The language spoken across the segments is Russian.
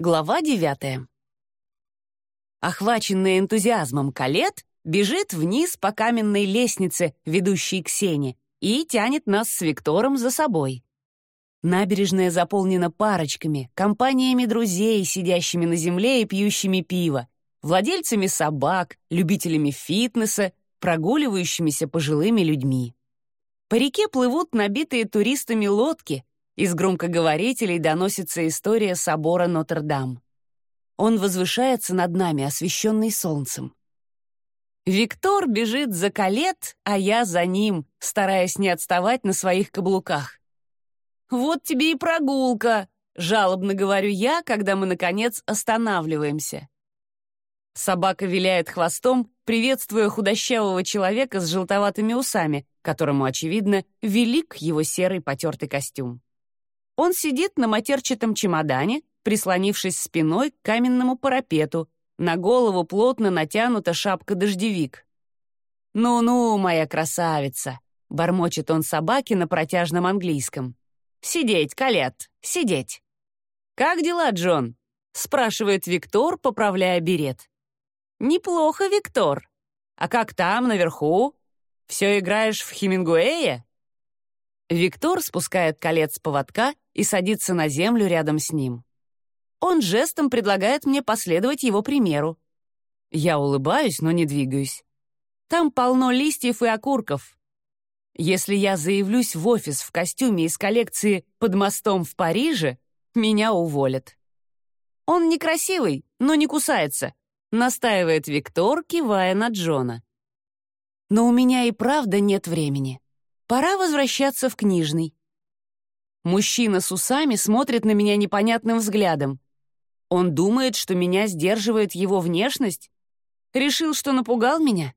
Глава девятая. Охваченная энтузиазмом Калет бежит вниз по каменной лестнице, ведущей к сене, и тянет нас с Виктором за собой. Набережная заполнена парочками, компаниями друзей, сидящими на земле и пьющими пиво, владельцами собак, любителями фитнеса, прогуливающимися пожилыми людьми. По реке плывут набитые туристами лодки, из громкоговорителей доносится история собора Нотр-Дам. Он возвышается над нами, освещенный солнцем. Виктор бежит за колет, а я за ним, стараясь не отставать на своих каблуках. «Вот тебе и прогулка», — жалобно говорю я, когда мы, наконец, останавливаемся. Собака виляет хвостом, приветствуя худощавого человека с желтоватыми усами, которому, очевидно, велик его серый потертый костюм. Он сидит на матерчатом чемодане, прислонившись спиной к каменному парапету. На голову плотно натянута шапка-дождевик. «Ну-ну, моя красавица!» — бормочет он собаке на протяжном английском. «Сидеть, Калет, сидеть!» «Как дела, Джон?» — спрашивает Виктор, поправляя берет. «Неплохо, Виктор. А как там, наверху? Все играешь в Хемингуэя?» Виктор спускает колец поводка и садится на землю рядом с ним. Он жестом предлагает мне последовать его примеру. Я улыбаюсь, но не двигаюсь. Там полно листьев и окурков. Если я заявлюсь в офис в костюме из коллекции «Под мостом в Париже», меня уволят. Он некрасивый, но не кусается, настаивает Виктор, кивая на Джона. Но у меня и правда нет времени. Пора возвращаться в книжный. Мужчина с усами смотрит на меня непонятным взглядом. Он думает, что меня сдерживает его внешность? Решил, что напугал меня?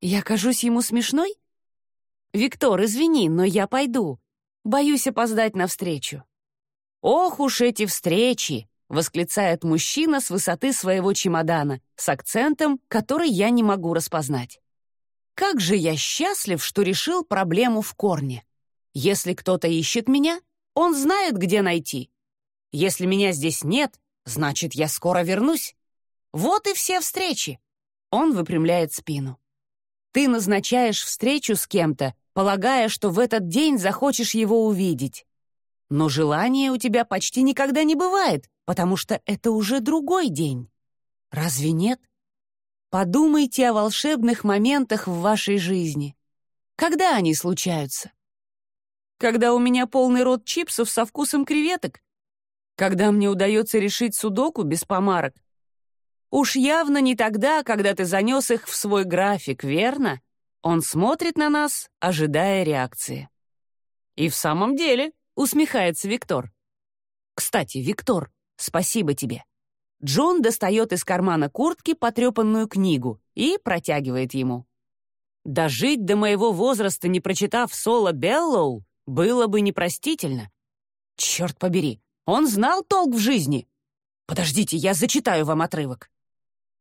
Я кажусь ему смешной? Виктор, извини, но я пойду. Боюсь опоздать навстречу. Ох уж эти встречи! восклицает мужчина с высоты своего чемодана с акцентом, который я не могу распознать. Как же я счастлив, что решил проблему в корне. Если кто-то ищет меня, он знает, где найти. Если меня здесь нет, значит, я скоро вернусь. Вот и все встречи. Он выпрямляет спину. Ты назначаешь встречу с кем-то, полагая, что в этот день захочешь его увидеть. Но желания у тебя почти никогда не бывает, потому что это уже другой день. Разве нет? Подумайте о волшебных моментах в вашей жизни. Когда они случаются? Когда у меня полный рот чипсов со вкусом креветок? Когда мне удается решить судоку без помарок? Уж явно не тогда, когда ты занес их в свой график, верно? Он смотрит на нас, ожидая реакции. И в самом деле, усмехается Виктор. Кстати, Виктор, спасибо тебе. Джон достает из кармана куртки потрепанную книгу и протягивает ему. Дожить до моего возраста, не прочитав Соло Беллоу, было бы непростительно. Черт побери, он знал толк в жизни. Подождите, я зачитаю вам отрывок.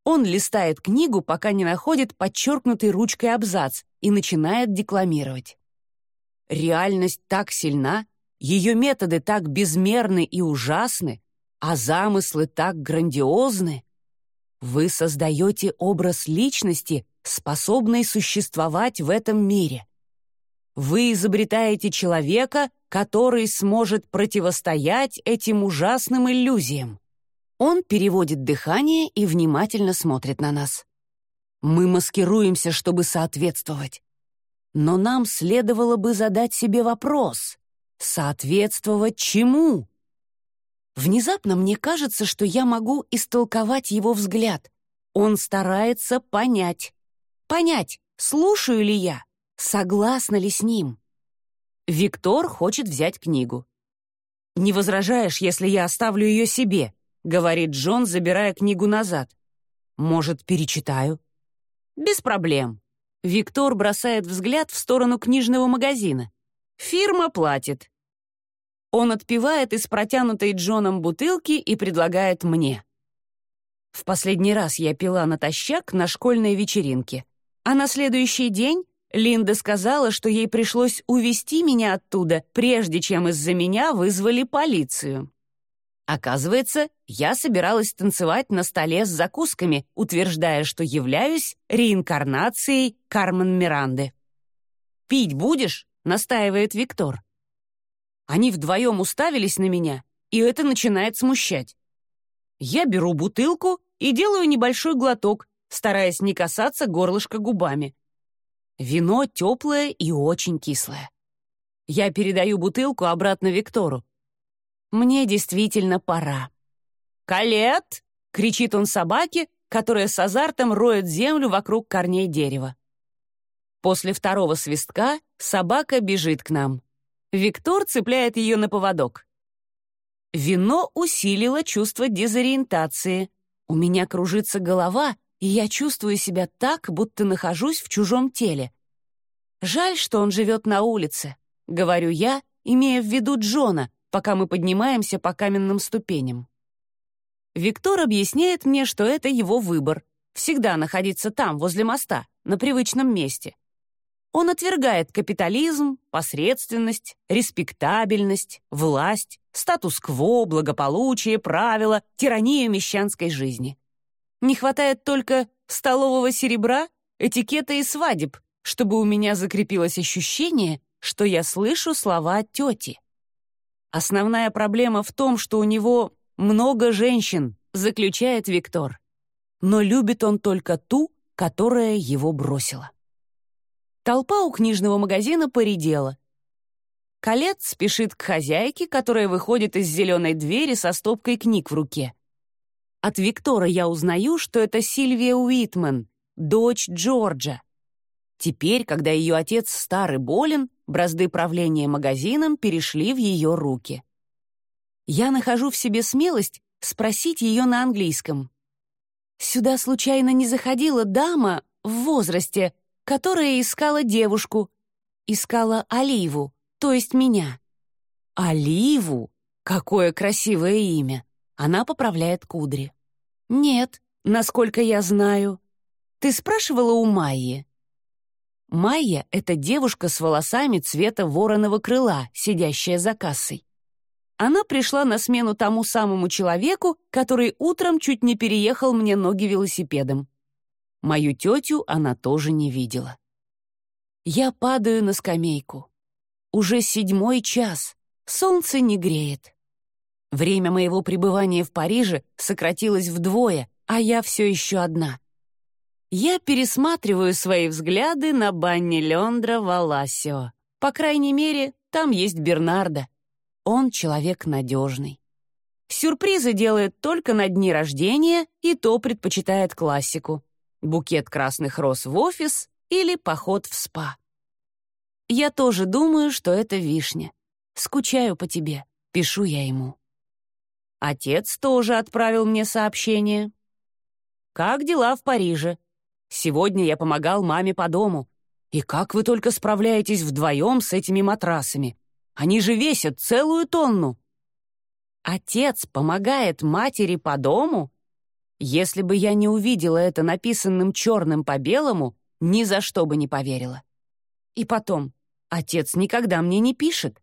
Он листает книгу, пока не находит подчеркнутый ручкой абзац и начинает декламировать. Реальность так сильна, ее методы так безмерны и ужасны, а замыслы так грандиозны. Вы создаете образ личности, способной существовать в этом мире. Вы изобретаете человека, который сможет противостоять этим ужасным иллюзиям. Он переводит дыхание и внимательно смотрит на нас. Мы маскируемся, чтобы соответствовать. Но нам следовало бы задать себе вопрос. Соответствовать чему? Внезапно мне кажется, что я могу истолковать его взгляд. Он старается понять. Понять, слушаю ли я, согласна ли с ним. Виктор хочет взять книгу. «Не возражаешь, если я оставлю ее себе?» — говорит Джон, забирая книгу назад. «Может, перечитаю?» «Без проблем». Виктор бросает взгляд в сторону книжного магазина. «Фирма платит. Он отпивает из протянутой Джоном бутылки и предлагает мне. В последний раз я пила натощак на школьной вечеринке. А на следующий день Линда сказала, что ей пришлось увести меня оттуда, прежде чем из-за меня вызвали полицию. Оказывается, я собиралась танцевать на столе с закусками, утверждая, что являюсь реинкарнацией Кармен Миранды. «Пить будешь?» — настаивает Виктор. Они вдвоем уставились на меня, и это начинает смущать. Я беру бутылку и делаю небольшой глоток, стараясь не касаться горлышка губами. Вино теплое и очень кислое. Я передаю бутылку обратно Виктору. Мне действительно пора. «Калет!» — кричит он собаке, которая с азартом роет землю вокруг корней дерева. После второго свистка собака бежит к нам. Виктор цепляет ее на поводок. Вино усилило чувство дезориентации. У меня кружится голова, и я чувствую себя так, будто нахожусь в чужом теле. Жаль, что он живет на улице, говорю я, имея в виду Джона, пока мы поднимаемся по каменным ступеням. Виктор объясняет мне, что это его выбор — всегда находиться там, возле моста, на привычном месте. Он отвергает капитализм, посредственность, респектабельность, власть, статус-кво, благополучие, правила, тиранию мещанской жизни. Не хватает только столового серебра, этикета и свадеб, чтобы у меня закрепилось ощущение, что я слышу слова тети. Основная проблема в том, что у него много женщин, заключает Виктор. Но любит он только ту, которая его бросила. Толпа у книжного магазина поредела. Калет спешит к хозяйке, которая выходит из зеленой двери со стопкой книг в руке. От Виктора я узнаю, что это Сильвия Уитман, дочь Джорджа. Теперь, когда ее отец стар и болен, бразды правления магазином перешли в ее руки. Я нахожу в себе смелость спросить ее на английском. «Сюда случайно не заходила дама в возрасте, которая искала девушку, искала Оливу, то есть меня?» «Оливу? Какое красивое имя!» Она поправляет кудри. «Нет, насколько я знаю. Ты спрашивала у Майи?» Майя — это девушка с волосами цвета вороного крыла, сидящая за кассой. Она пришла на смену тому самому человеку, который утром чуть не переехал мне ноги велосипедом. Мою тетю она тоже не видела. Я падаю на скамейку. Уже седьмой час. Солнце не греет. Время моего пребывания в Париже сократилось вдвое, а я все еще одна. Я пересматриваю свои взгляды на Банни Лендра Валасио. По крайней мере, там есть Бернардо. Он человек надежный. Сюрпризы делает только на дни рождения, и то предпочитает классику. Букет красных роз в офис или поход в спа. Я тоже думаю, что это вишня. Скучаю по тебе, пишу я ему. Отец тоже отправил мне сообщение. «Как дела в Париже? Сегодня я помогал маме по дому. И как вы только справляетесь вдвоем с этими матрасами? Они же весят целую тонну». Отец помогает матери по дому? Если бы я не увидела это написанным черным по белому, ни за что бы не поверила. И потом, отец никогда мне не пишет.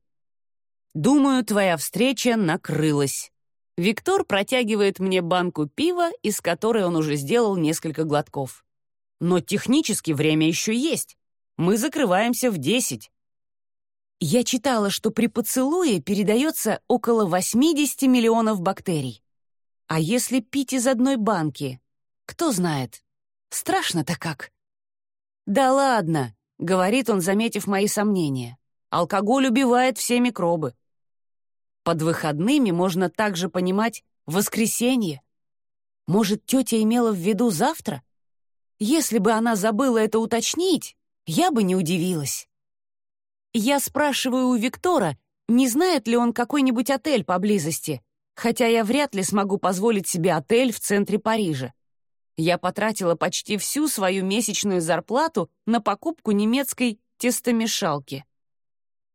Думаю, твоя встреча накрылась. Виктор протягивает мне банку пива, из которой он уже сделал несколько глотков. Но технически время еще есть. Мы закрываемся в десять. Я читала, что при поцелуе передается около 80 миллионов бактерий. А если пить из одной банки? Кто знает. Страшно-то как. «Да ладно», — говорит он, заметив мои сомнения. «Алкоголь убивает все микробы. Под выходными можно также понимать воскресенье. Может, тетя имела в виду завтра? Если бы она забыла это уточнить, я бы не удивилась. Я спрашиваю у Виктора, не знает ли он какой-нибудь отель поблизости, хотя я вряд ли смогу позволить себе отель в центре Парижа. Я потратила почти всю свою месячную зарплату на покупку немецкой тестомешалки.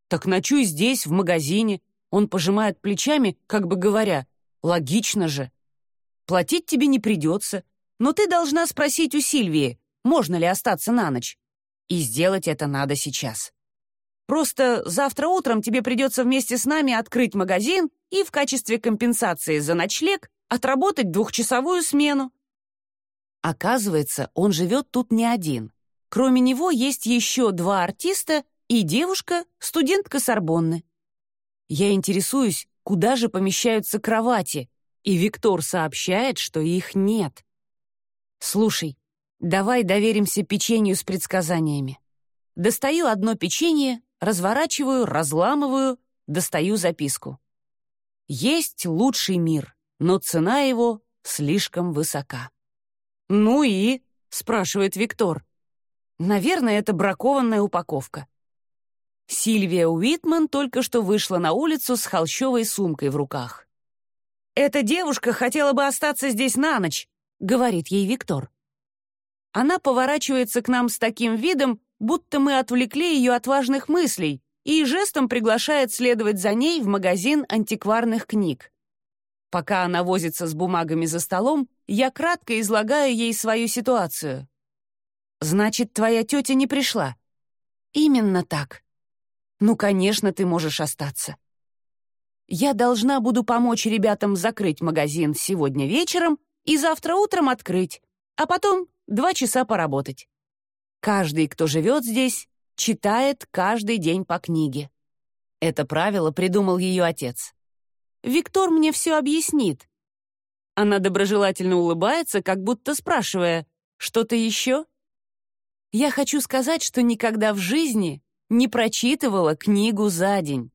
Так ночуй здесь, в магазине, он пожимает плечами, как бы говоря, «Логично же. Платить тебе не придется, но ты должна спросить у Сильвии, можно ли остаться на ночь. И сделать это надо сейчас». Просто завтра утром тебе придется вместе с нами открыть магазин и в качестве компенсации за ночлег отработать двухчасовую смену. Оказывается, он живет тут не один. Кроме него есть еще два артиста и девушка, студентка Сорбонны. Я интересуюсь, куда же помещаются кровати, и Виктор сообщает, что их нет. Слушай, давай доверимся печенью с предсказаниями. Достаю одно печенье, разворачиваю, разламываю, достаю записку. Есть лучший мир, но цена его слишком высока. «Ну и?» — спрашивает Виктор. «Наверное, это бракованная упаковка». Сильвия Уитман только что вышла на улицу с холщовой сумкой в руках. «Эта девушка хотела бы остаться здесь на ночь», — говорит ей Виктор. Она поворачивается к нам с таким видом, будто мы отвлекли ее от важных мыслей, и жестом приглашает следовать за ней в магазин антикварных книг. Пока она возится с бумагами за столом, я кратко излагаю ей свою ситуацию. «Значит, твоя тетя не пришла?» «Именно так». «Ну, конечно, ты можешь остаться». «Я должна буду помочь ребятам закрыть магазин сегодня вечером и завтра утром открыть, а потом два часа поработать. Каждый, кто живет здесь, читает каждый день по книге. Это правило придумал ее отец. Виктор мне все объяснит». Она доброжелательно улыбается, как будто спрашивая, «Что-то еще?» Я хочу сказать, что никогда в жизни не прочитывала книгу за день.